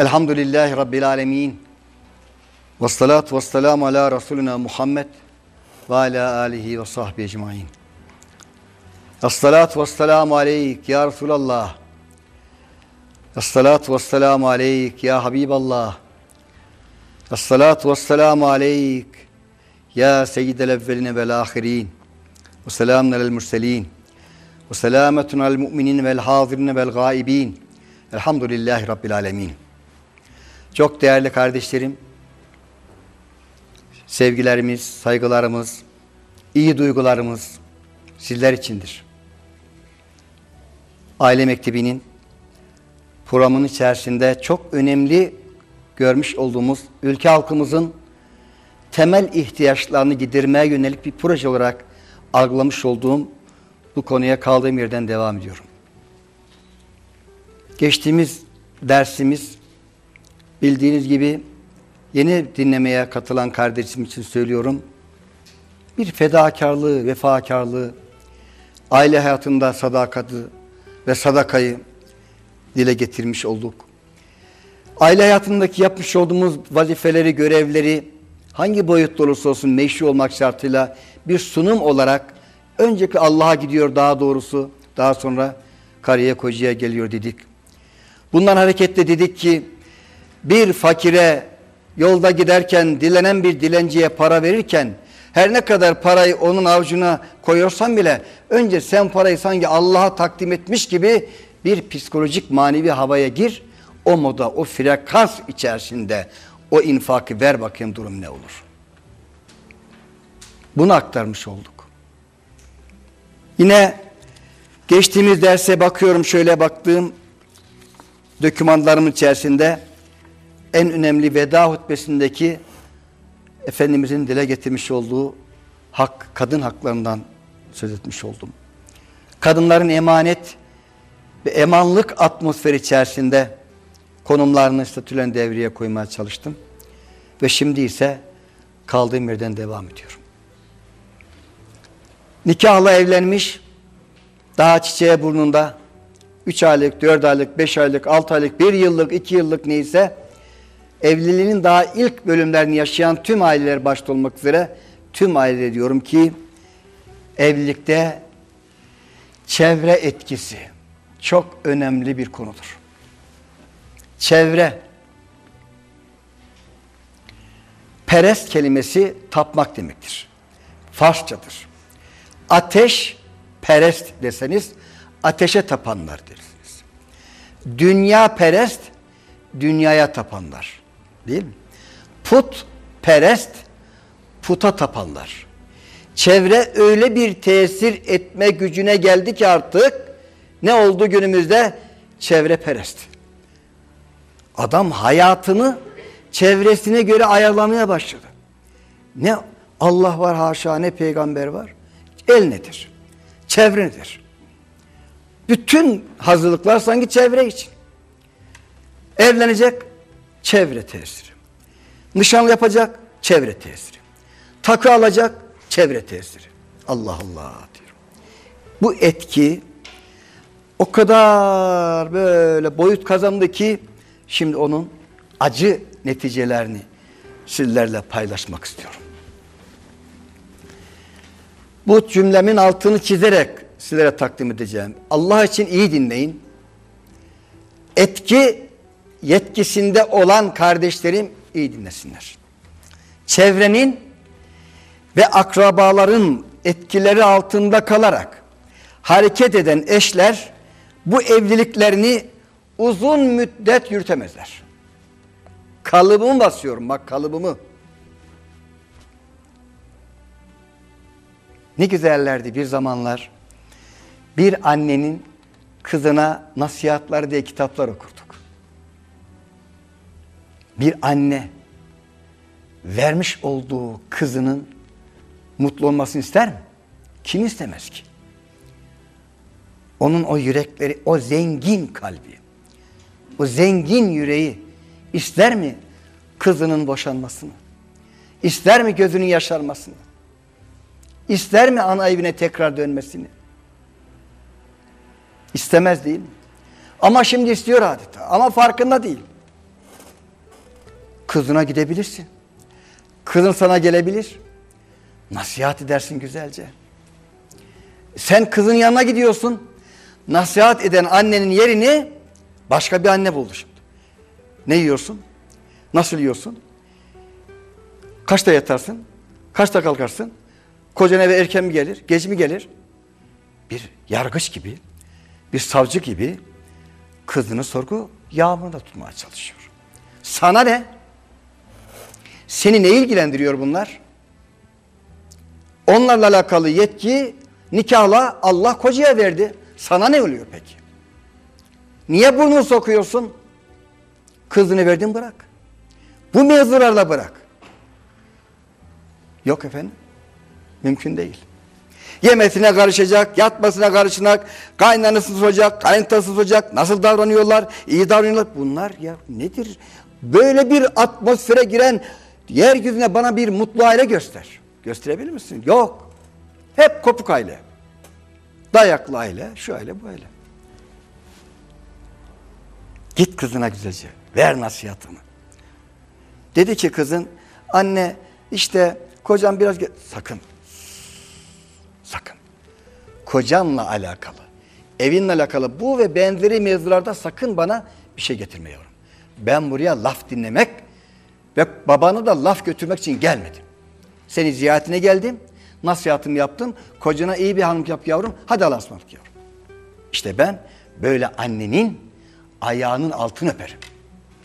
الحمد لله رب العالمين والصلاة والسلام على رسولنا محمد وعلى آله وصحبه أجمعين. الصلاة والسلام عليك يا رسول الله. الصلاة والسلام عليك يا حبيب الله. الصلاة والسلام عليك يا سيد الأولين والآخرين. وسلامنا للمرسلين وسلامتنا وسلامة على المؤمنين والحاضرين والغائبين. الحمد لله رب العالمين. Çok değerli kardeşlerim, sevgilerimiz, saygılarımız, iyi duygularımız sizler içindir. Aile Mektebi'nin programının içerisinde çok önemli görmüş olduğumuz ülke halkımızın temel ihtiyaçlarını gidermeye yönelik bir proje olarak algılamış olduğum bu konuya kaldığım yerden devam ediyorum. Geçtiğimiz dersimiz bildiğiniz gibi yeni dinlemeye katılan kardeşim için söylüyorum. Bir fedakarlığı, vefakarlığı, aile hayatında sadakati ve sadakayı dile getirmiş olduk. Aile hayatındaki yapmış olduğumuz vazifeleri, görevleri hangi boyutta olursa olsun meşru olmak şartıyla bir sunum olarak önceki Allah'a gidiyor daha doğrusu daha sonra karıya kocaya geliyor dedik. Bundan hareketle dedik ki bir fakire yolda giderken dilenen bir dilenciye para verirken her ne kadar parayı onun avucuna koyuyorsan bile önce sen parayı sanki Allah'a takdim etmiş gibi bir psikolojik manevi havaya gir. O moda, o frekans içerisinde o infakı ver bakayım durum ne olur. Bunu aktarmış olduk. Yine geçtiğimiz derse bakıyorum şöyle baktığım dokümanlarımın içerisinde en önemli veda hutbesindeki Efendimizin dile getirmiş olduğu hak, kadın haklarından söz etmiş oldum. Kadınların emanet ve emanlık atmosferi içerisinde konumlarını statülen devreye koymaya çalıştım. Ve şimdi ise kaldığım yerden devam ediyorum. Nikahla evlenmiş, daha çiçeğe burnunda, 3 aylık, 4 aylık, 5 aylık, 6 aylık, 1 yıllık, 2 yıllık neyse evliliğinin daha ilk bölümlerini yaşayan tüm aileler başta olmak üzere tüm aile diyorum ki evlilikte çevre etkisi çok önemli bir konudur. Çevre perest kelimesi tapmak demektir. Farsçadır. Ateş perest deseniz ateşe tapanlar dersiniz. Dünya perest dünyaya tapanlar. Değil mi? Put perest puta tapanlar. Çevre öyle bir tesir etme gücüne geldi ki artık ne oldu günümüzde? Çevre perest. Adam hayatını çevresine göre ayarlamaya başladı. Ne Allah var haşa ne peygamber var. El nedir? Çevre nedir? Bütün hazırlıklar sanki çevre için. Evlenecek çevre tesiri. Nişan yapacak çevre tesiri. Takı alacak çevre tesiri. Allah Allah diyorum. Bu etki o kadar böyle boyut kazandı ki şimdi onun acı neticelerini sizlerle paylaşmak istiyorum. Bu cümlemin altını çizerek sizlere takdim edeceğim. Allah için iyi dinleyin. Etki yetkisinde olan kardeşlerim iyi dinlesinler. Çevrenin ve akrabaların etkileri altında kalarak hareket eden eşler bu evliliklerini uzun müddet yürütemezler. Kalıbımı basıyorum bak kalıbımı. Ne güzellerdi bir zamanlar. Bir annenin kızına nasihatler diye kitaplar okurduk. Bir anne vermiş olduğu kızının mutlu olmasını ister mi? Kim istemez ki? Onun o yürekleri, o zengin kalbi, o zengin yüreği ister mi kızının boşanmasını? İster mi gözünün yaşarmasını? İster mi ana evine tekrar dönmesini? İstemez değil mi? Ama şimdi istiyor adeta. Ama farkında değil. Kızına gidebilirsin. Kızın sana gelebilir. Nasihat edersin güzelce. Sen kızın yanına gidiyorsun. Nasihat eden annenin yerini başka bir anne buldu şimdi. Ne yiyorsun? Nasıl yiyorsun? Kaçta yatarsın? Kaçta kalkarsın? Kocan eve erken mi gelir? Geç mi gelir? Bir yargıç gibi, bir savcı gibi kızını sorgu yağmurda tutmaya çalışıyor. Sana ne? Seni ne ilgilendiriyor bunlar? Onlarla alakalı yetki nikahla Allah kocaya verdi. Sana ne oluyor peki? Niye burnunu sokuyorsun? Kızını verdin bırak. Bu mevzularla bırak. Yok efendim. Mümkün değil. Yemesine karışacak, yatmasına karışacak, kaynanasını soracak, kayıntasını soracak, nasıl davranıyorlar, iyi davranıyorlar. Bunlar ya nedir? Böyle bir atmosfere giren yeryüzüne bana bir mutlu aile göster. Gösterebilir misin? Yok. Hep kopuk aile. Dayaklı aile, şu aile, bu aile. Git kızına güzelce, ver nasihatını. Dedi ki kızın, anne işte kocam biraz... Sakın, sakın. Kocanla alakalı, evinle alakalı bu ve benzeri mevzularda sakın bana bir şey getirme yavrum. Ben buraya laf dinlemek ve babanı da laf götürmek için gelmedim. Seni ziyaretine geldim, nasihatımı yaptım. Kocana iyi bir hanım yap yavrum, hadi Allah'a yavrum. İşte ben böyle annenin ayağının altını öperim.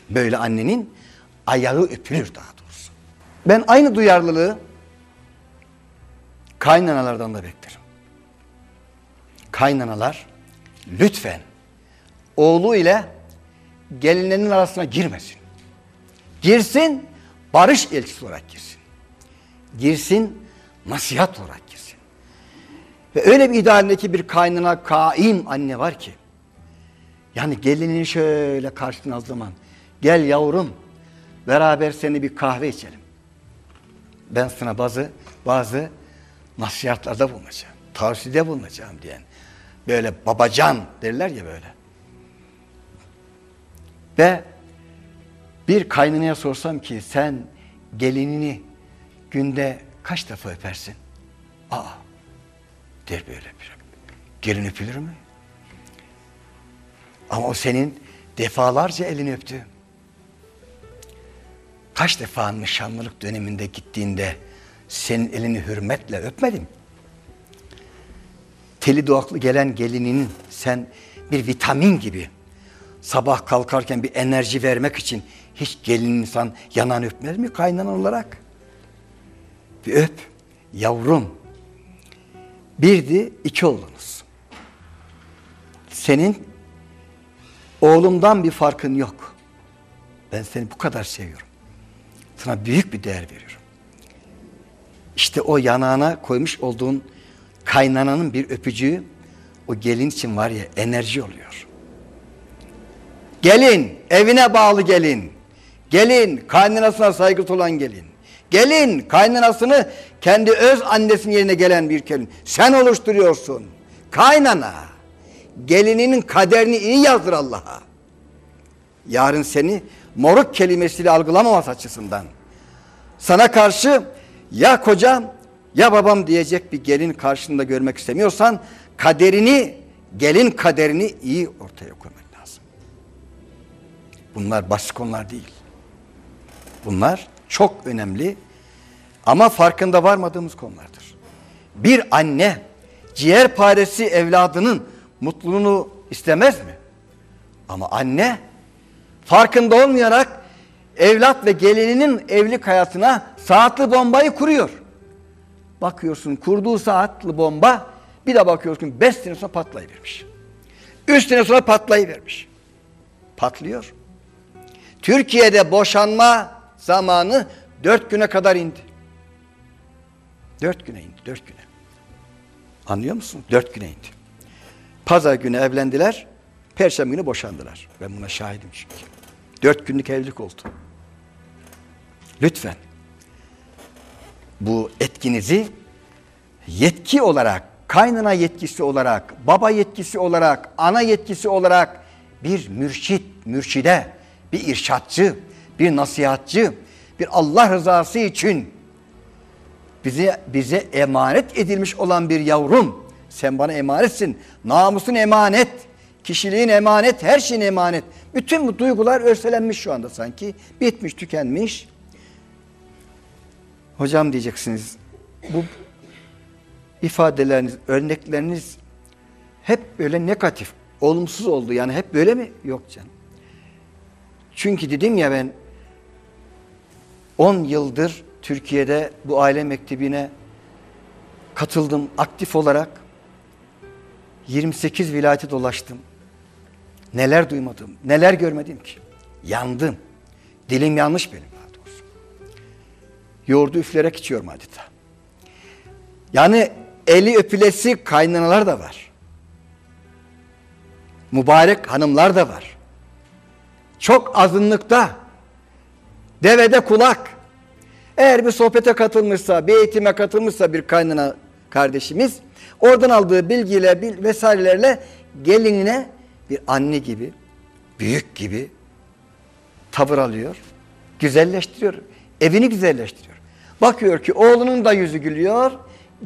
Böyle annenin ayağı öpülür daha doğrusu. Ben aynı duyarlılığı kaynanalardan da beklerim. Kaynanalar lütfen oğlu ile gelinlerinin arasına girmesin. Girsin barış elçisi olarak girsin. Girsin nasihat olarak girsin. Ve öyle bir idealindeki bir kaynana kaim anne var ki yani gelinini şöyle karşısına al zaman gel yavrum beraber seni bir kahve içelim. Ben sana bazı bazı nasihatlarda bulunacağım. Tavsiyede bulunacağım diyen. Böyle babacan derler ya böyle. Ve bir kaynanaya sorsam ki sen gelinini günde kaç defa öpersin? Aa der böyle bir. Gelin öpülür mü? Ama o senin defalarca elini öptü. Kaç defa nişanlılık döneminde gittiğinde senin elini hürmetle öpmedim. Teli doğaklı gelen gelininin sen bir vitamin gibi sabah kalkarken bir enerji vermek için hiç gelin insan yanan öpmez mi kaynan olarak? Bir öp yavrum. Birdi iki oldunuz. Senin oğlumdan bir farkın yok. Ben seni bu kadar seviyorum. Sana büyük bir değer veriyorum. İşte o yanağına koymuş olduğun kaynananın bir öpücüğü o gelin için var ya enerji oluyor. Gelin, evine bağlı gelin. Gelin, kaynanasına saygısı olan gelin. Gelin, kaynanasını kendi öz annesinin yerine gelen bir gelin. Sen oluşturuyorsun. Kaynana, gelininin kaderini iyi yazdır Allah'a. Yarın seni moruk kelimesiyle algılamaması açısından. Sana karşı ya kocam ya babam diyecek bir gelin karşında görmek istemiyorsan kaderini, gelin kaderini iyi ortaya koymak lazım. Bunlar basit konular değil. Bunlar çok önemli ama farkında varmadığımız konulardır. Bir anne ciğer paresi evladının mutluluğunu istemez mi? Ama anne farkında olmayarak evlat ve gelininin evlilik hayatına saatli bombayı kuruyor. Bakıyorsun kurduğu saatli bomba bir de bakıyorsun beş sene sonra patlayıvermiş. Üç sene sonra patlayıvermiş. Patlıyor. Türkiye'de boşanma zamanı dört güne kadar indi. Dört güne indi, dört güne. Anlıyor musun? Dört güne indi. Pazar günü evlendiler, perşembe günü boşandılar. Ben buna şahidim çünkü. Dört günlük evlilik oldu. Lütfen bu etkinizi yetki olarak, kaynana yetkisi olarak, baba yetkisi olarak, ana yetkisi olarak bir mürşit, mürşide, bir irşatçı, bir nasihatçı, bir Allah rızası için bize bize emanet edilmiş olan bir yavrum. Sen bana emanetsin. Namusun emanet, kişiliğin emanet, her şeyin emanet. Bütün bu duygular örselenmiş şu anda sanki. Bitmiş, tükenmiş. Hocam diyeceksiniz. Bu ifadeleriniz, örnekleriniz hep böyle negatif, olumsuz oldu. Yani hep böyle mi? Yok canım. Çünkü dedim ya ben 10 yıldır Türkiye'de bu aile mektebine katıldım aktif olarak. 28 vilayete dolaştım. Neler duymadım, neler görmedim ki. Yandım. Dilim yanlış benim daha doğrusu. Yoğurdu üflerek içiyorum adeta. Yani eli öpülesi kaynanalar da var. Mübarek hanımlar da var. Çok azınlıkta. Devede kulak. Eğer bir sohbete katılmışsa, bir eğitime katılmışsa bir kaynana kardeşimiz, oradan aldığı bilgiyle bil, vesairelerle gelinine bir anne gibi, büyük gibi tavır alıyor, güzelleştiriyor, evini güzelleştiriyor. Bakıyor ki oğlunun da yüzü gülüyor,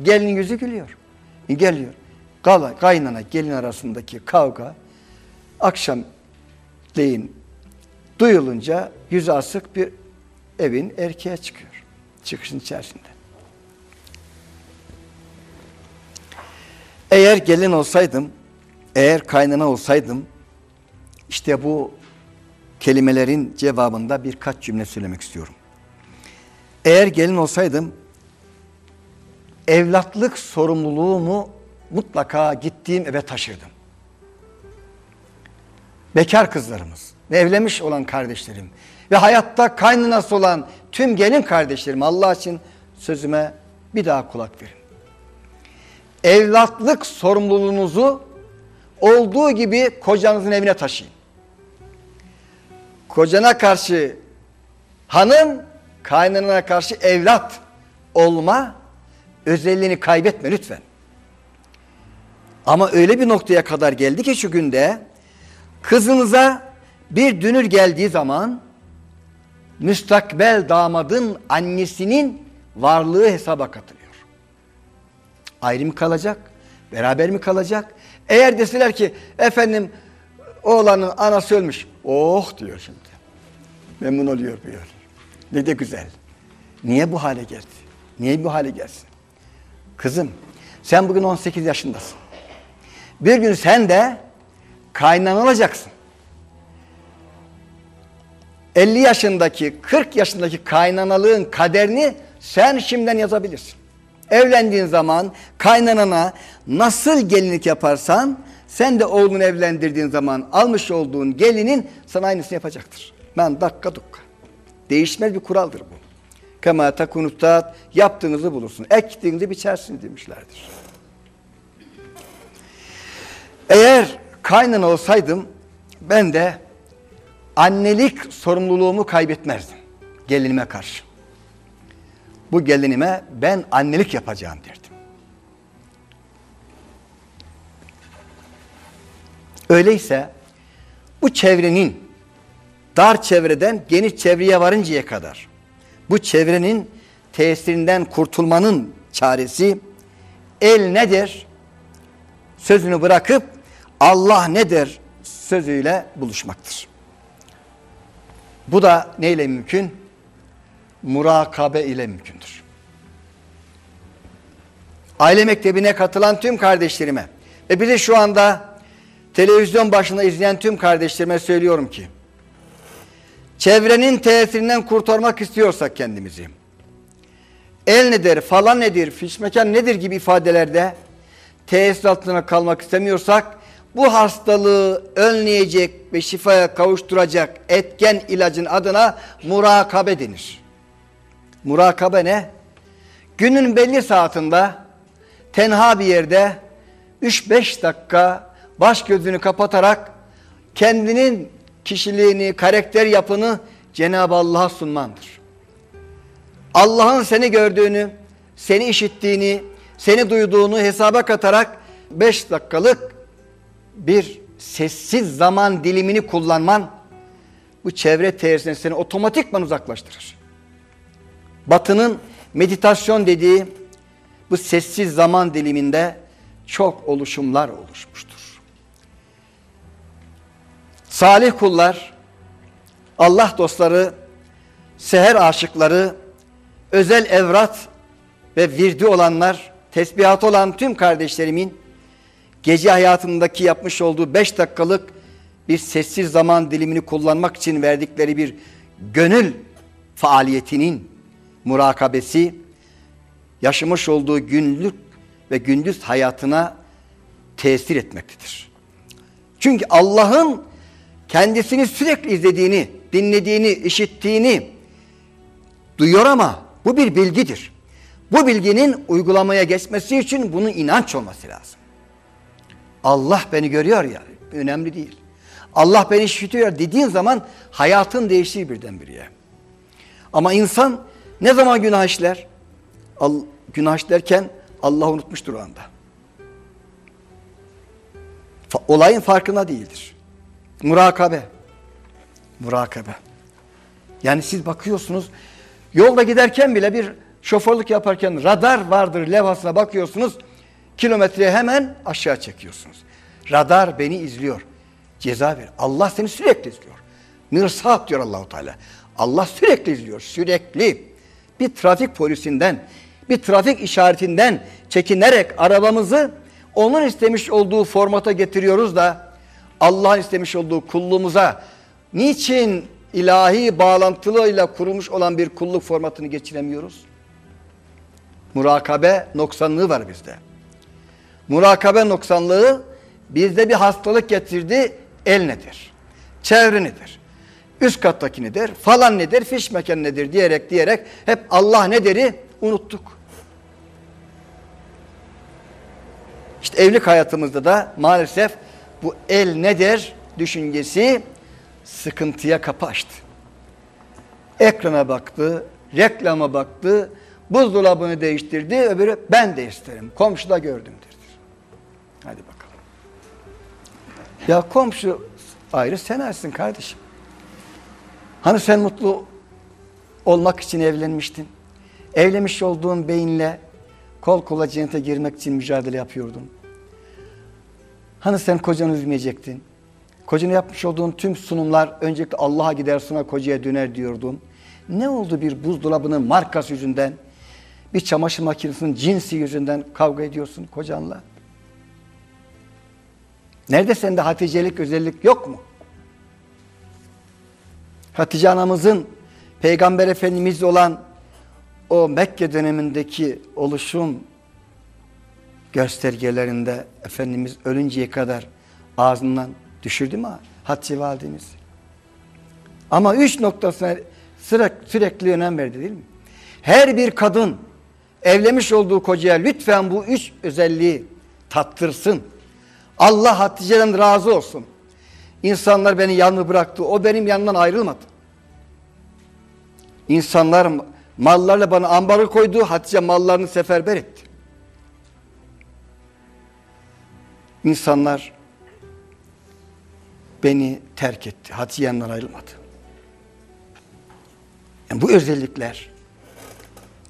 gelinin yüzü gülüyor. Geliyor. Kaynana gelin arasındaki kavga akşam deyin duyulunca yüzü asık bir evin erkeğe çıkıyor. Çıkışın içerisinde. Eğer gelin olsaydım, eğer kaynana olsaydım, işte bu kelimelerin cevabında birkaç cümle söylemek istiyorum. Eğer gelin olsaydım, evlatlık sorumluluğumu mutlaka gittiğim eve taşırdım. Bekar kızlarımız ve evlenmiş olan kardeşlerim ve hayatta kaynanası olan tüm gelin kardeşlerim Allah için sözüme bir daha kulak verin. Evlatlık sorumluluğunuzu olduğu gibi kocanızın evine taşıyın. Kocana karşı hanım, kaynanana karşı evlat olma özelliğini kaybetme lütfen. Ama öyle bir noktaya kadar geldi ki şu günde kızınıza bir dünür geldiği zaman müstakbel damadın annesinin varlığı hesaba katılıyor. Ayrı mı kalacak? Beraber mi kalacak? Eğer deseler ki efendim oğlanın anası ölmüş. Oh diyor şimdi. Memnun oluyor diyor. Ne de güzel. Niye bu hale geldi? Niye bu hale gelsin? Kızım sen bugün 18 yaşındasın. Bir gün sen de kaynan olacaksın. 50 yaşındaki, 40 yaşındaki kaynanalığın kaderini sen şimdiden yazabilirsin. Evlendiğin zaman kaynanana nasıl gelinlik yaparsan sen de oğlunu evlendirdiğin zaman almış olduğun gelinin sana aynısını yapacaktır. Ben dakika dukka. Değişmez bir kuraldır bu. Kema takunuttat yaptığınızı bulursun. Ektiğinizi biçersin demişlerdir. Eğer kaynana olsaydım ben de annelik sorumluluğumu kaybetmezdim gelinime karşı. Bu gelinime ben annelik yapacağım derdim. Öyleyse bu çevrenin dar çevreden geniş çevreye varıncaya kadar bu çevrenin tesirinden kurtulmanın çaresi el nedir? Sözünü bırakıp Allah nedir sözüyle buluşmaktır. Bu da neyle mümkün? Murakabe ile mümkündür. Aile mektebine katılan tüm kardeşlerime ve bizi şu anda televizyon başında izleyen tüm kardeşlerime söylüyorum ki çevrenin tesirinden kurtarmak istiyorsak kendimizi el nedir, falan nedir, fiş mekan nedir gibi ifadelerde tesir altına kalmak istemiyorsak bu hastalığı önleyecek ve şifaya kavuşturacak etken ilacın adına murakabe denir. Murakabe ne? Günün belli saatinde tenha bir yerde 3-5 dakika baş gözünü kapatarak kendinin kişiliğini, karakter yapını Cenab-ı Allah'a sunmandır. Allah'ın seni gördüğünü, seni işittiğini, seni duyduğunu hesaba katarak 5 dakikalık bir sessiz zaman dilimini kullanman bu çevre teorisinden seni otomatikman uzaklaştırır. Batının meditasyon dediği bu sessiz zaman diliminde çok oluşumlar oluşmuştur. Salih kullar, Allah dostları, seher aşıkları, özel evrat ve virdi olanlar, tesbihat olan tüm kardeşlerimin gece hayatındaki yapmış olduğu beş dakikalık bir sessiz zaman dilimini kullanmak için verdikleri bir gönül faaliyetinin murakabesi, yaşamış olduğu günlük ve gündüz hayatına tesir etmektedir. Çünkü Allah'ın kendisini sürekli izlediğini, dinlediğini, işittiğini duyuyor ama bu bir bilgidir. Bu bilginin uygulamaya geçmesi için bunun inanç olması lazım. Allah beni görüyor ya, önemli değil. Allah beni işitiyor dediğin zaman hayatın değişir birdenbire. Ama insan ne zaman günah işler? Günah işlerken Allah unutmuştur o anda. Olayın farkında değildir. Murakabe. Murakabe. Yani siz bakıyorsunuz yolda giderken bile bir şoförlük yaparken radar vardır levhasına bakıyorsunuz. Kilometreye hemen aşağı çekiyorsunuz. Radar beni izliyor. Ceza ver. Allah seni sürekli izliyor. Mirsat diyor Allahu Teala. Allah sürekli izliyor. Sürekli. Bir trafik polisinden, bir trafik işaretinden çekinerek arabamızı onun istemiş olduğu formata getiriyoruz da Allah'ın istemiş olduğu kulluğumuza niçin ilahi bağlantılıyla kurulmuş olan bir kulluk formatını geçiremiyoruz? Murakabe noksanlığı var bizde. Murakabe noksanlığı bizde bir hastalık getirdi. El nedir? Çevre nedir? Üst kattaki nedir? Falan nedir? Fiş mekan nedir? Diyerek diyerek hep Allah nedir'i unuttuk. İşte evlilik hayatımızda da maalesef bu el nedir düşüncesi sıkıntıya kapı açtı. Ekrana baktı, reklama baktı, buzdolabını değiştirdi, öbürü ben de isterim, komşuda gördüm. Hadi bakalım. Ya komşu ayrı sen ayrısın kardeşim. Hani sen mutlu olmak için evlenmiştin. Evlenmiş olduğun beyinle kol kola cennete girmek için mücadele yapıyordun. Hani sen kocanı üzmeyecektin. Kocana yapmış olduğun tüm sunumlar öncelikle Allah'a gider sonra kocaya döner diyordun. Ne oldu bir buzdolabının markası yüzünden, bir çamaşır makinesinin cinsi yüzünden kavga ediyorsun kocanla? Nerede sende Haticelik özellik yok mu? Hatice anamızın Peygamber Efendimiz olan o Mekke dönemindeki oluşum göstergelerinde Efendimiz ölünceye kadar ağzından düşürdü mü Hatice validemiz? Ama üç noktasına sürekli, sürekli önem verdi değil mi? Her bir kadın evlenmiş olduğu kocaya lütfen bu üç özelliği tattırsın. Allah Hatice'den razı olsun. İnsanlar beni yalnız bıraktı. O benim yanından ayrılmadı. İnsanlar mallarla bana ambarı koydu. Hatice mallarını seferber etti. İnsanlar beni terk etti. Hatice yanından ayrılmadı. Yani bu özellikler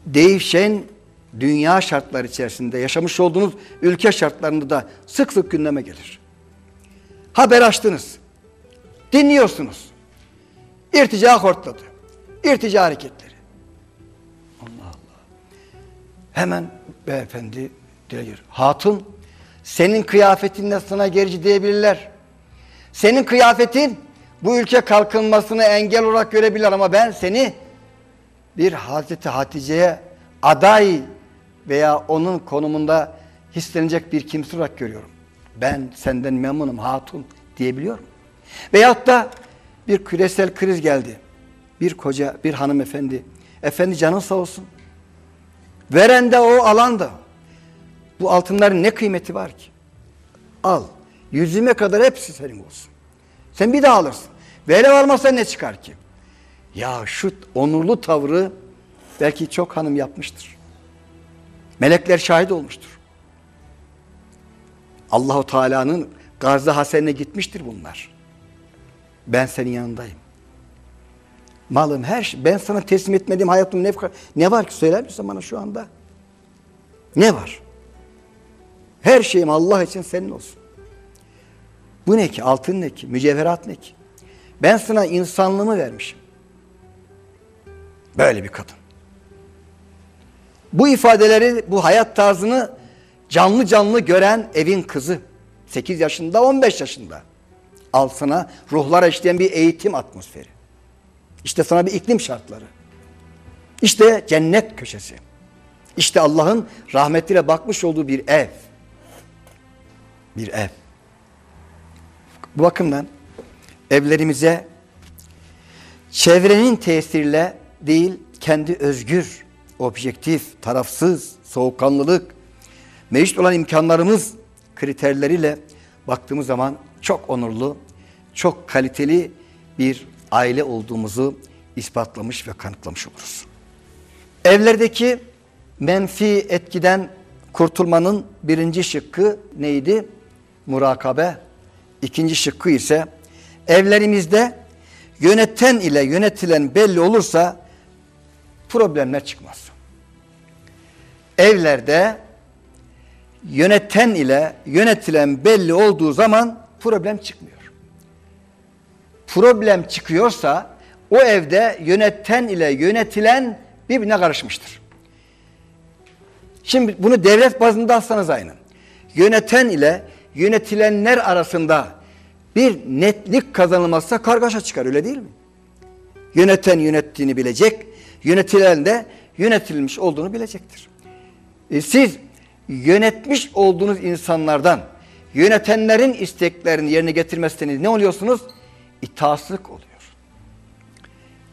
değişen dünya şartları içerisinde yaşamış olduğunuz ülke şartlarında da sık sık gündeme gelir. Haber açtınız. Dinliyorsunuz. İrtica hortladı. İrtica hareketleri. Allah Allah. Hemen beyefendi dile gir. Hatun senin kıyafetinle sana gerici diyebilirler. Senin kıyafetin bu ülke kalkınmasını engel olarak görebilir ama ben seni bir Hazreti Hatice'ye aday veya onun konumunda hislenecek bir kimse olarak görüyorum. Ben senden memnunum hatun diyebiliyorum. Veyahut da bir küresel kriz geldi. Bir koca, bir hanımefendi. Efendi canın sağ olsun. Veren de o, alan da. Bu altınların ne kıymeti var ki? Al. Yüzüme kadar hepsi senin olsun. Sen bir daha alırsın. Velev almazsan ne çıkar ki? Ya şu onurlu tavrı belki çok hanım yapmıştır. Melekler şahit olmuştur. Allahu Teala'nın gazı hasenine gitmiştir bunlar. Ben senin yanındayım. malım, her şey. Ben sana teslim etmediğim hayatım ne, ne var ki söyler misin bana şu anda? Ne var? Her şeyim Allah için senin olsun. Bu ne ki? Altın ne ki? Mücevherat ne ki? Ben sana insanlığımı vermişim. Böyle bir kadın. Bu ifadeleri, bu hayat tarzını canlı canlı gören evin kızı. 8 yaşında, 15 yaşında. Al sana ruhlara işleyen bir eğitim atmosferi. İşte sana bir iklim şartları. İşte cennet köşesi. İşte Allah'ın rahmetiyle bakmış olduğu bir ev. Bir ev. Bu bakımdan evlerimize çevrenin tesiriyle değil, kendi özgür, objektif, tarafsız, soğukkanlılık, mevcut olan imkanlarımız kriterleriyle baktığımız zaman çok onurlu, çok kaliteli bir aile olduğumuzu ispatlamış ve kanıtlamış oluruz. Evlerdeki menfi etkiden kurtulmanın birinci şıkkı neydi? Murakabe. İkinci şıkkı ise evlerimizde yöneten ile yönetilen belli olursa problemler çıkmaz. Evlerde yöneten ile yönetilen belli olduğu zaman problem çıkmıyor. Problem çıkıyorsa o evde yöneten ile yönetilen birbirine karışmıştır. Şimdi bunu devlet bazında alsanız aynı. Yöneten ile yönetilenler arasında bir netlik kazanılmazsa kargaşa çıkar öyle değil mi? Yöneten yönettiğini bilecek, yönetilen de yönetilmiş olduğunu bilecektir. E siz yönetmiş olduğunuz insanlardan yönetenlerin isteklerini yerine getirmezseniz ne oluyorsunuz? İtaatsızlık oluyor.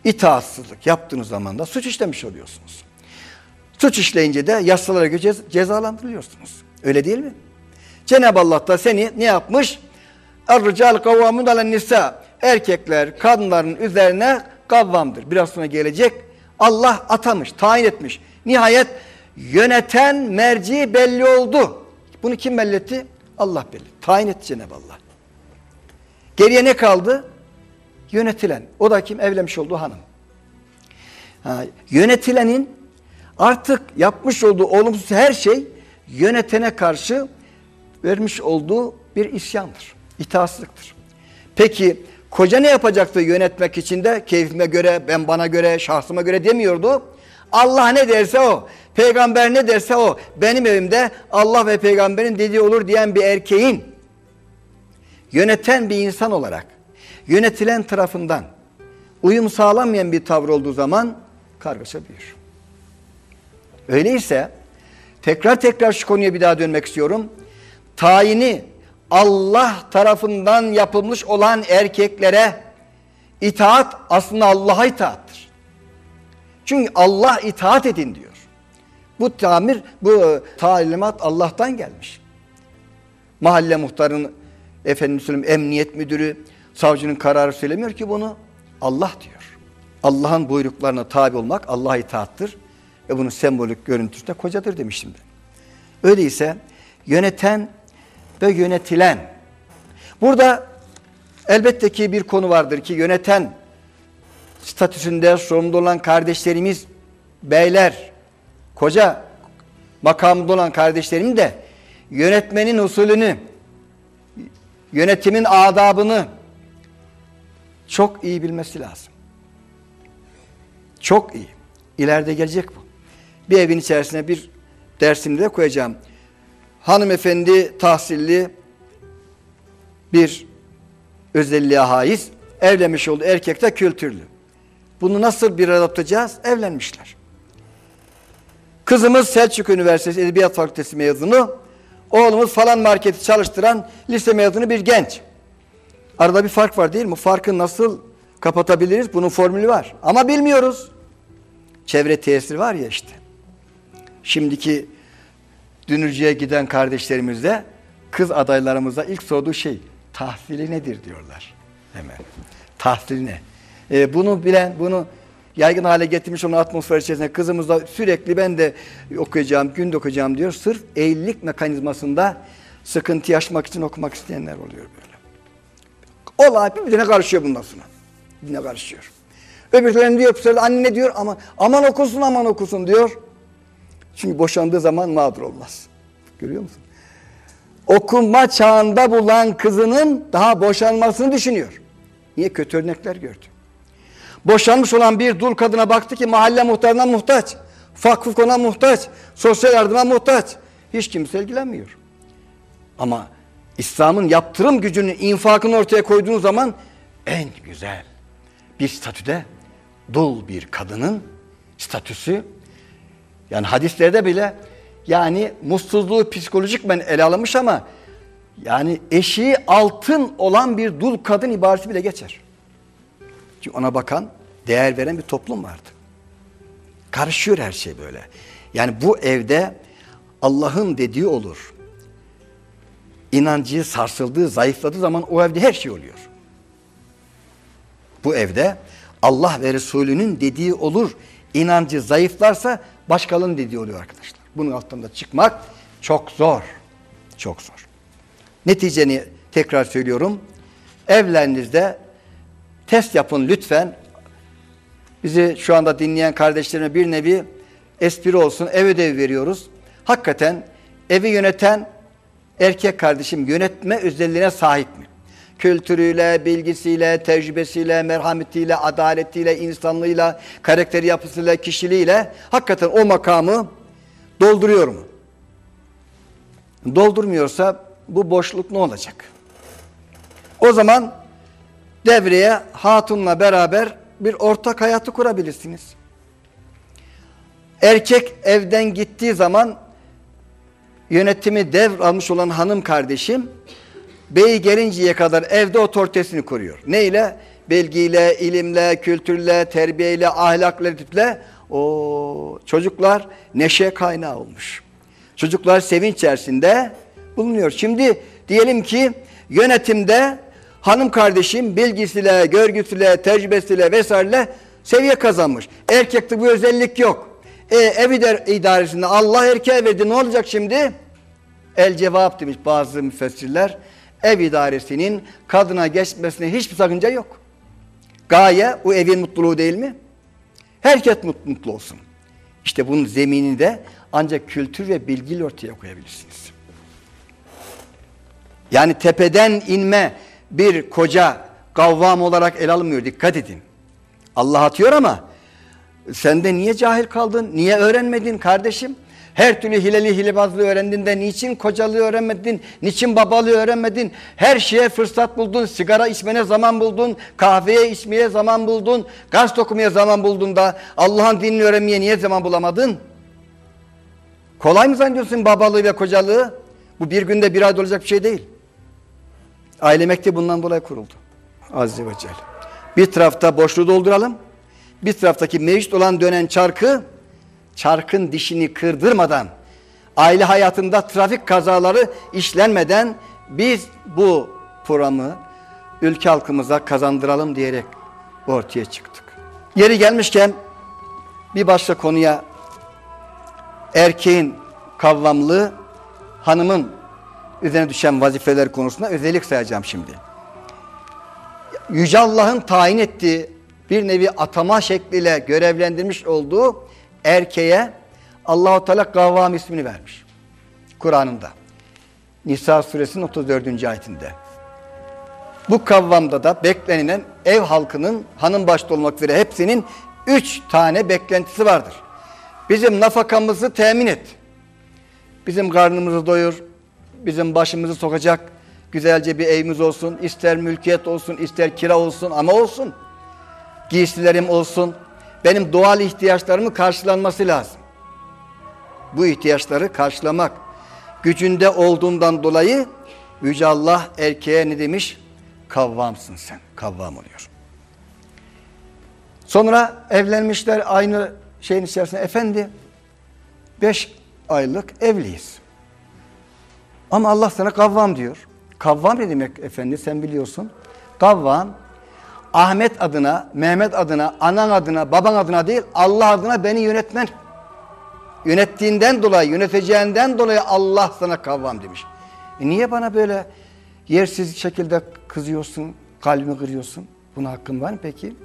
İtaatsızlık yaptığınız zaman da suç işlemiş oluyorsunuz. Suç işleyince de yasalara göre cezalandırılıyorsunuz. Öyle değil mi? Cenab-ı Allah da seni ne yapmış? Er-rical kavvamun alen nisa. Erkekler kadınların üzerine kavvamdır. Biraz sonra gelecek. Allah atamış, tayin etmiş. Nihayet yöneten merci belli oldu. Bunu kim belli etti? Allah belli. Tayin etti Cenab-ı Allah. Geriye ne kaldı? Yönetilen. O da kim? Evlenmiş olduğu hanım. Ha, yönetilenin artık yapmış olduğu olumsuz her şey yönetene karşı vermiş olduğu bir isyandır. İtaatsızlıktır. Peki koca ne yapacaktı yönetmek için de keyfime göre, ben bana göre, şahsıma göre demiyordu. Allah ne derse o, peygamber ne derse o, benim evimde Allah ve peygamberin dediği olur diyen bir erkeğin yöneten bir insan olarak yönetilen tarafından uyum sağlamayan bir tavır olduğu zaman kargaşa büyür. Öyleyse tekrar tekrar şu konuya bir daha dönmek istiyorum. Tayini Allah tarafından yapılmış olan erkeklere itaat aslında Allah'a itaattır. Çünkü Allah itaat edin diyor. Bu tamir, bu talimat Allah'tan gelmiş. Mahalle muhtarın, efendim söyleyeyim, emniyet müdürü, savcının kararı söylemiyor ki bunu. Allah diyor. Allah'ın buyruklarına tabi olmak Allah'a itaattır. Ve bunun sembolik görüntüsü de kocadır demiştim ben. Öyleyse yöneten ve yönetilen. Burada elbette ki bir konu vardır ki yöneten statüsünde sorumlu olan kardeşlerimiz, beyler, koca makamında olan kardeşlerim de yönetmenin usulünü, yönetimin adabını çok iyi bilmesi lazım. Çok iyi. İleride gelecek bu. Bir evin içerisine bir dersimde de koyacağım. Hanımefendi tahsilli bir özelliğe haiz. Evlenmiş oldu. Erkek de kültürlü. Bunu nasıl bir arada? Evlenmişler. Kızımız Selçuk Üniversitesi Edebiyat Fakültesi mezunu. Oğlumuz falan marketi çalıştıran lise mezunu bir genç. Arada bir fark var değil mi? Farkı nasıl kapatabiliriz? Bunun formülü var. Ama bilmiyoruz. Çevre tesiri var ya işte. Şimdiki dünürcüye giden kardeşlerimizde kız adaylarımıza ilk sorduğu şey tahsili nedir diyorlar. Hemen. Tahsili ne? Ee, bunu bilen, bunu yaygın hale getirmiş onun atmosfer içerisinde kızımız da sürekli ben de okuyacağım, gün okuyacağım diyor. Sırf eğlilik mekanizmasında sıkıntı yaşmak için okumak isteyenler oluyor böyle. Olay birbirine karışıyor bundan sonra. Birbirine karışıyor. Öbürlerine diyor psikolog anne diyor ama aman okusun aman okusun diyor. Çünkü boşandığı zaman mağdur olmaz. Görüyor musun? Okuma çağında bulan kızının daha boşanmasını düşünüyor. Niye? Kötü örnekler gördü. Boşanmış olan bir dul kadına baktı ki mahalle muhtarına muhtaç. Vakıf ona muhtaç. Sosyal yardıma muhtaç. Hiç kimse ilgilenmiyor. Ama İslam'ın yaptırım gücünü, infakını ortaya koyduğunuz zaman en güzel bir statüde dul bir kadının statüsü yani hadislerde bile yani mutsuzluğu psikolojik ben ele alınmış ama yani eşiği altın olan bir dul kadın ibaresi bile geçer. Çünkü ona bakan, değer veren bir toplum vardı. Karışıyor her şey böyle. Yani bu evde Allah'ın dediği olur. İnancı sarsıldığı, zayıfladığı zaman o evde her şey oluyor. Bu evde Allah ve Resulünün dediği olur. İnancı zayıflarsa başkalarının dediği oluyor arkadaşlar. Bunun altında çıkmak çok zor. Çok zor. Neticeni tekrar söylüyorum. Evlerinizde test yapın lütfen. Bizi şu anda dinleyen kardeşlerime bir nevi espri olsun ev ödevi veriyoruz. Hakikaten evi yöneten erkek kardeşim yönetme özelliğine sahip mi? Kültürüyle, bilgisiyle, tecrübesiyle, merhametiyle, adaletiyle, insanlığıyla, karakteri yapısıyla, kişiliğiyle hakikaten o makamı dolduruyor mu? Doldurmuyorsa bu boşluk ne olacak? O zaman devreye hatunla beraber bir ortak hayatı kurabilirsiniz. Erkek evden gittiği zaman yönetimi devralmış olan hanım kardeşim bey gelinceye kadar evde otoritesini koruyor. Ne ile? Bilgiyle, ilimle, kültürle, terbiyeyle, ahlakla, tiple o çocuklar neşe kaynağı olmuş. Çocuklar sevinç içerisinde bulunuyor. Şimdi diyelim ki yönetimde hanım kardeşim bilgisiyle, görgüsüyle, tecrübesiyle vesaireyle seviye kazanmış. Erkekte bu özellik yok. E, ev idaresinde Allah erkeğe verdi. Ne olacak şimdi? El cevap demiş bazı müfessirler. Ev idaresinin kadına geçmesine hiçbir sakınca yok. Gaye o evin mutluluğu değil mi? Herkes mutlu, mutlu olsun. İşte bunun zeminini de ancak kültür ve bilgiyle ortaya koyabilirsiniz. Yani tepeden inme bir koca kavvam olarak ele alınmıyor. Dikkat edin. Allah atıyor ama sen de niye cahil kaldın? Niye öğrenmedin kardeşim? Her türlü hileli hilebazlığı öğrendin de niçin kocalığı öğrenmedin? Niçin babalığı öğrenmedin? Her şeye fırsat buldun. Sigara içmene zaman buldun. Kahveye içmeye zaman buldun. Gazete okumaya zaman buldun da Allah'ın dinini öğrenmeye niye zaman bulamadın? Kolay mı zannediyorsun babalığı ve kocalığı? Bu bir günde bir ayda olacak bir şey değil. Aile mektebi bundan dolayı kuruldu. Azze ve Celle. Bir tarafta boşluğu dolduralım. Bir taraftaki mevcut olan dönen çarkı çarkın dişini kırdırmadan aile hayatında trafik kazaları işlenmeden biz bu programı ülke halkımıza kazandıralım diyerek ortaya çıktık. Yeri gelmişken bir başka konuya erkeğin kavramlığı hanımın üzerine düşen vazifeler konusunda özellik sayacağım şimdi. Yüce Allah'ın tayin ettiği bir nevi atama şekliyle görevlendirmiş olduğu erkeğe Allahu Teala Kavvam ismini vermiş. Kur'an'ında. Nisa suresinin 34. ayetinde. Bu kavvamda da beklenilen ev halkının hanım başta olmak üzere hepsinin üç tane beklentisi vardır. Bizim nafakamızı temin et. Bizim karnımızı doyur. Bizim başımızı sokacak güzelce bir evimiz olsun. ister mülkiyet olsun, ister kira olsun ama olsun. Giysilerim olsun. Benim doğal ihtiyaçlarımın karşılanması lazım. Bu ihtiyaçları karşılamak gücünde olduğundan dolayı Yüce Allah erkeğe ne demiş? Kavvamsın sen. Kavvam oluyor. Sonra evlenmişler aynı şeyin içerisinde. Efendi beş aylık evliyiz. Ama Allah sana kavvam diyor. Kavvam ne demek efendi sen biliyorsun. Kavvam Ahmet adına, Mehmet adına, anan adına, baban adına değil Allah adına beni yönetmen. Yönettiğinden dolayı, yöneteceğinden dolayı Allah sana kavvam demiş. E niye bana böyle yersiz şekilde kızıyorsun, kalbimi kırıyorsun? Buna hakkın var mı peki?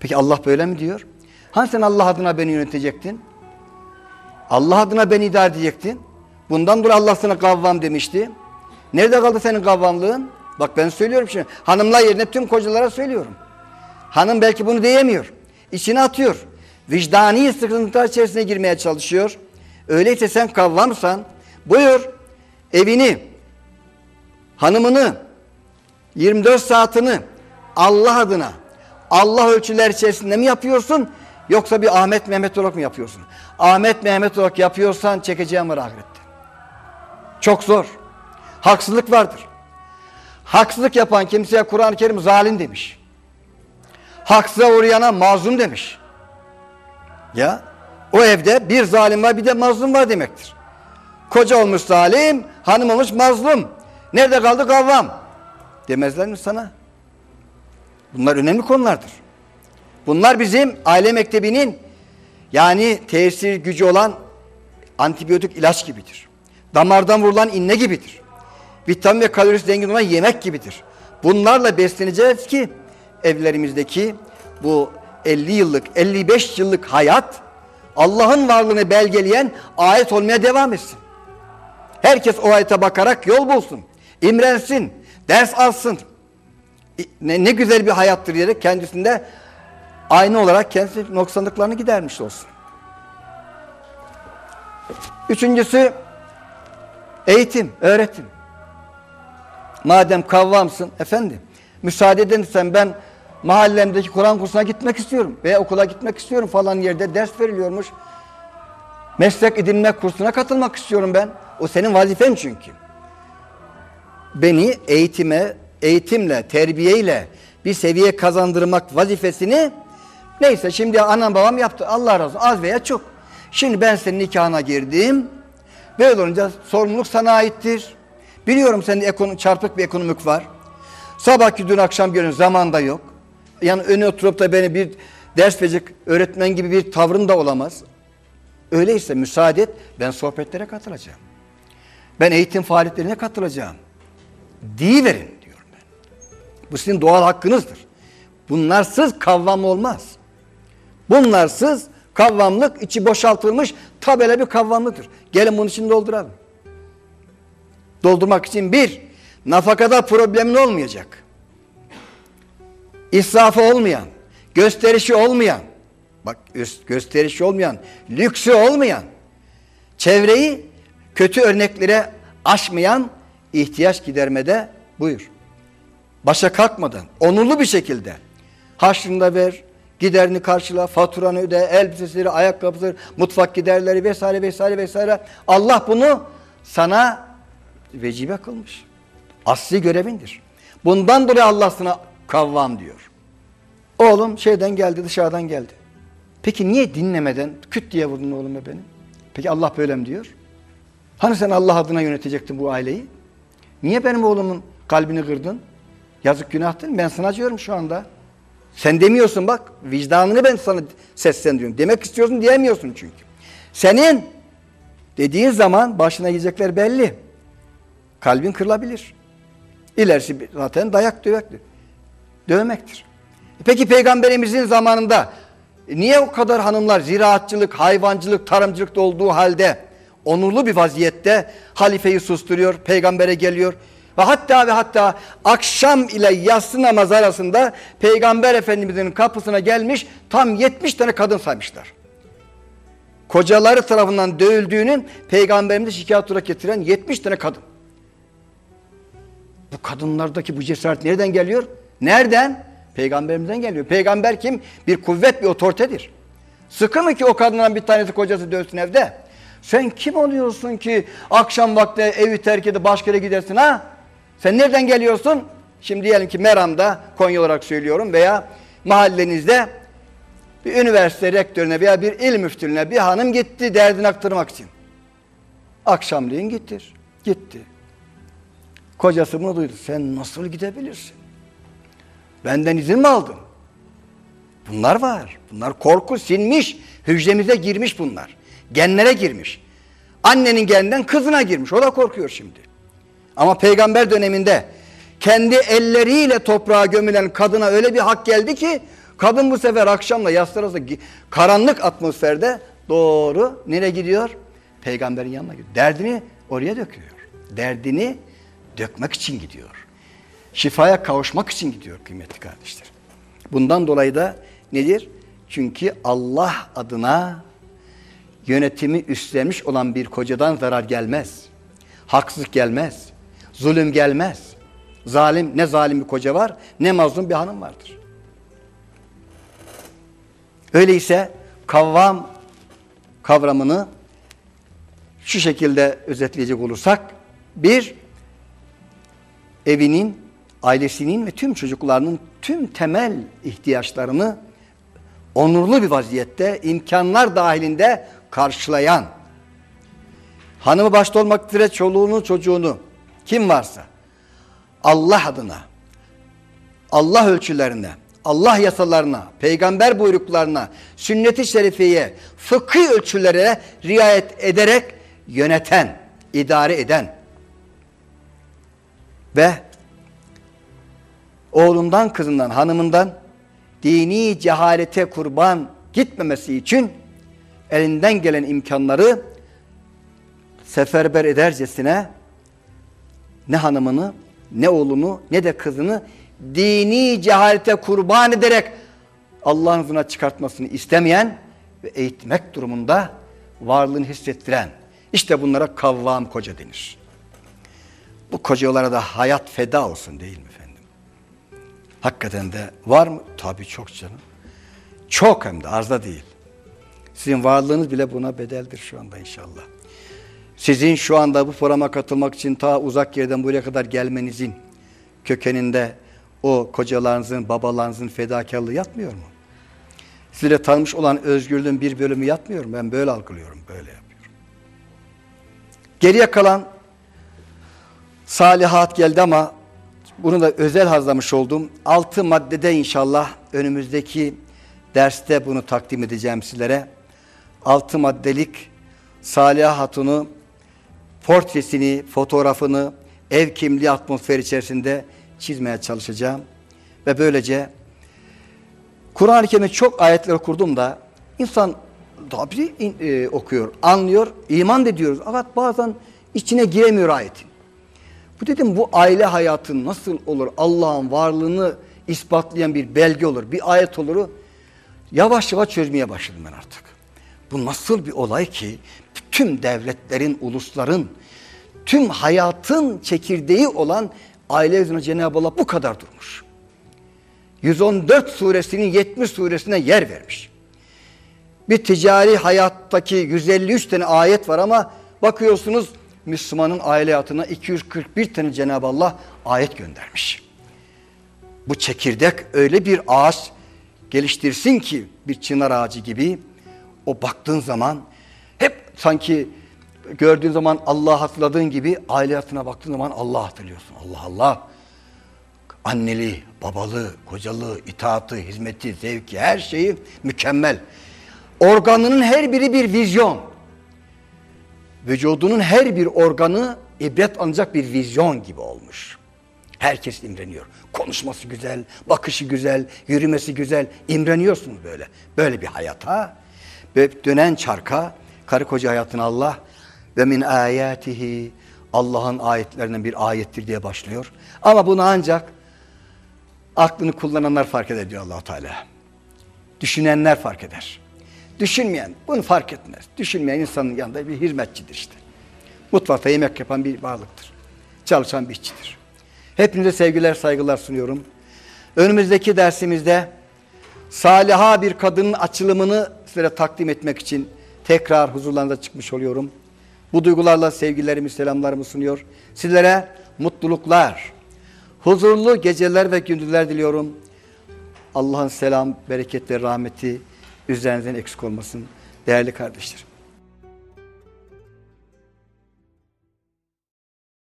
Peki Allah böyle mi diyor? Hani sen Allah adına beni yönetecektin? Allah adına beni idare edecektin. Bundan dolayı Allah sana kavvam demişti. Nerede kaldı senin kavvamlığın? Bak ben söylüyorum şimdi. Hanımlar yerine tüm kocalara söylüyorum. Hanım belki bunu diyemiyor. İçine atıyor. Vicdani sıkıntılar içerisine girmeye çalışıyor. Öyleyse sen kavvamsan buyur evini, hanımını, 24 saatini Allah adına, Allah ölçüler içerisinde mi yapıyorsun? Yoksa bir Ahmet Mehmet olarak mı yapıyorsun? Ahmet Mehmet olarak yapıyorsan çekeceğim var ahirette. Çok zor. Haksızlık vardır. Haksızlık yapan kimseye Kur'an-ı Kerim zalim demiş. Haksıza uğrayana mazlum demiş. Ya o evde bir zalim var bir de mazlum var demektir. Koca olmuş zalim, hanım olmuş mazlum. Nerede kaldı kavvam? Demezler mi sana? Bunlar önemli konulardır. Bunlar bizim aile mektebinin yani tesir gücü olan antibiyotik ilaç gibidir. Damardan vurulan inne gibidir. Vitamin ve kalorisi zengin olan yemek gibidir. Bunlarla besleneceğiz ki evlerimizdeki bu 50 yıllık, 55 yıllık hayat Allah'ın varlığını belgeleyen ayet olmaya devam etsin. Herkes o ayete bakarak yol bulsun. imrensin, ders alsın. Ne, ne güzel bir hayattır diyerek kendisinde aynı olarak kendisi noksanlıklarını gidermiş olsun. Üçüncüsü eğitim, öğretim. Madem kavvamsın efendim müsaade edersen ben mahallemdeki Kur'an kursuna gitmek istiyorum veya okula gitmek istiyorum falan yerde ders veriliyormuş. Meslek edinme kursuna katılmak istiyorum ben. O senin vazifen çünkü. Beni eğitime, eğitimle, terbiyeyle bir seviye kazandırmak vazifesini neyse şimdi anam babam yaptı. Allah razı olsun az veya çok. Şimdi ben senin nikahına girdim. Böyle olunca sorumluluk sana aittir. Biliyorum senin ekonomi, çarpık bir ekonomik var. Sabah dün akşam görün zaman da yok. Yani öne oturup da beni bir ders verecek öğretmen gibi bir tavrın da olamaz. Öyleyse müsaade et ben sohbetlere katılacağım. Ben eğitim faaliyetlerine katılacağım. verin diyorum ben. Bu sizin doğal hakkınızdır. Bunlarsız kavvam olmaz. Bunlarsız kavvamlık içi boşaltılmış tabela bir kavvamlıdır. Gelin bunun için dolduralım. Doldurmak için bir, nafakada problemin olmayacak. İsrafı olmayan, gösterişi olmayan, bak gösterişi olmayan, lüksü olmayan, çevreyi kötü örneklere aşmayan ihtiyaç gidermede buyur. Başa kalkmadan, onurlu bir şekilde haşrında ver, giderini karşıla, faturanı öde, elbiseleri, ayakkabıları, mutfak giderleri vesaire vesaire vesaire. Allah bunu sana vecibe kılmış. Asli görevindir. Bundan dolayı Allah sana kavvam diyor. Oğlum şeyden geldi, dışarıdan geldi. Peki niye dinlemeden küt diye vurdun oğluma benim? Peki Allah böyle mi diyor? Hani sen Allah adına yönetecektin bu aileyi? Niye benim oğlumun kalbini kırdın? Yazık günahtın. Ben sana diyorum şu anda. Sen demiyorsun bak. Vicdanını ben sana seslendiriyorum. Demek istiyorsun diyemiyorsun çünkü. Senin dediğin zaman başına yiyecekler belli. Kalbin kırılabilir. İlerisi zaten dayak dövektir. Dövmektir. Peki peygamberimizin zamanında niye o kadar hanımlar ziraatçılık, hayvancılık, tarımcılıkta olduğu halde onurlu bir vaziyette halifeyi susturuyor, peygambere geliyor. Ve hatta ve hatta akşam ile yatsı namaz arasında peygamber efendimizin kapısına gelmiş tam 70 tane kadın saymışlar. Kocaları tarafından dövüldüğünün peygamberimize şikayet olarak getiren 70 tane kadın. Bu kadınlardaki bu cesaret nereden geliyor? Nereden? Peygamberimizden geliyor. Peygamber kim? Bir kuvvet, bir otoritedir. Sıkı mı ki o kadından bir tanesi kocası dövsün evde? Sen kim oluyorsun ki akşam vakti evi terk edip başka yere gidersin ha? Sen nereden geliyorsun? Şimdi diyelim ki Meram'da Konya olarak söylüyorum veya mahallenizde bir üniversite rektörüne veya bir il müftülüğüne bir hanım gitti derdini aktarmak için. Akşamleyin gittir. Gitti. Kocası bunu duydu. Sen nasıl gidebilirsin? Benden izin mi aldın? Bunlar var. Bunlar korku sinmiş. Hücremize girmiş bunlar. Genlere girmiş. Annenin geninden kızına girmiş. O da korkuyor şimdi. Ama peygamber döneminde kendi elleriyle toprağa gömülen kadına öyle bir hak geldi ki Kadın bu sefer akşamla yaslar karanlık atmosferde doğru nereye gidiyor? Peygamberin yanına gidiyor. Derdini oraya döküyor. Derdini dökmek için gidiyor. Şifaya kavuşmak için gidiyor kıymetli kardeşler. Bundan dolayı da nedir? Çünkü Allah adına yönetimi üstlenmiş olan bir kocadan zarar gelmez. Haksızlık gelmez. Zulüm gelmez. Zalim ne zalim bir koca var ne mazlum bir hanım vardır. Öyleyse kavvam kavramını şu şekilde özetleyecek olursak bir evinin, ailesinin ve tüm çocuklarının tüm temel ihtiyaçlarını onurlu bir vaziyette imkanlar dahilinde karşılayan hanımı başta olmak üzere çoluğunu çocuğunu kim varsa Allah adına Allah ölçülerine Allah yasalarına, peygamber buyruklarına, sünnet-i şerifeye, fıkhi ölçülere riayet ederek yöneten, idare eden ve oğlundan, kızından, hanımından dini cehalete kurban gitmemesi için elinden gelen imkanları seferber edercesine ne hanımını, ne oğlunu, ne de kızını dini cehalete kurban ederek Allah'ın huzuruna çıkartmasını istemeyen ve eğitmek durumunda varlığını hissettiren işte bunlara kavvam koca denir. Bu kocalara da hayat feda olsun değil mi efendim? Hakikaten de var mı? Tabii çok canım. Çok hem de az da değil. Sizin varlığınız bile buna bedeldir şu anda inşallah. Sizin şu anda bu programa katılmak için ta uzak yerden buraya kadar gelmenizin kökeninde o kocalarınızın, babalarınızın fedakarlığı yatmıyor mu? Size tanımış olan özgürlüğün bir bölümü yatmıyor mu? Ben böyle algılıyorum, böyle yapıyorum. Geriye kalan salihat geldi ama bunu da özel hazırlamış oldum. Altı maddede inşallah önümüzdeki derste bunu takdim edeceğim sizlere. Altı maddelik Salih Hatun'u portresini, fotoğrafını ev kimliği atmosfer içerisinde çizmeye çalışacağım. Ve böylece Kur'an-ı Kerim'e çok ayetler okurdum da insan tabi e, okuyor, anlıyor, iman da ediyoruz. Fakat bazen içine giremiyor ayetin. Bu dedim bu aile hayatı nasıl olur? Allah'ın varlığını ispatlayan bir belge olur, bir ayet olur. Yavaş yavaş çözmeye başladım ben artık. Bu nasıl bir olay ki tüm devletlerin, ulusların, tüm hayatın çekirdeği olan aile üzerine Cenab-ı Allah bu kadar durmuş. 114 suresinin 70 suresine yer vermiş. Bir ticari hayattaki 153 tane ayet var ama bakıyorsunuz Müslümanın aile hayatına 241 tane Cenab-ı Allah ayet göndermiş. Bu çekirdek öyle bir ağaç geliştirsin ki bir çınar ağacı gibi o baktığın zaman sanki gördüğün zaman Allah hatırladığın gibi aile hayatına baktığın zaman Allah hatırlıyorsun. Allah Allah. Anneli, babalı, kocalı, itaatı, hizmeti, zevki her şeyi mükemmel. Organının her biri bir vizyon. Vücudunun her bir organı ibret alınacak bir vizyon gibi olmuş. Herkes imreniyor. Konuşması güzel, bakışı güzel, yürümesi güzel. İmreniyorsunuz böyle. Böyle bir hayata. Ve dönen çarka, karı koca hayatını Allah ve min ayatihi Allah'ın ayetlerinden bir ayettir diye başlıyor. Ama bunu ancak aklını kullananlar fark eder diyor allah Teala. Düşünenler fark eder. Düşünmeyen bunu fark etmez. Düşünmeyen insanın yanında bir hizmetçidir işte. Mutfakta yemek yapan bir varlıktır. Çalışan bir işçidir. Hepinize sevgiler, saygılar sunuyorum. Önümüzdeki dersimizde saliha bir kadının açılımını sizlere takdim etmek için tekrar huzurlarınıza çıkmış oluyorum. Bu duygularla sevgilerimi, selamlarımı sunuyor. Sizlere mutluluklar, huzurlu geceler ve gündüzler diliyorum. Allah'ın selam, bereketleri, rahmeti üzerinizden eksik olmasın değerli kardeşlerim.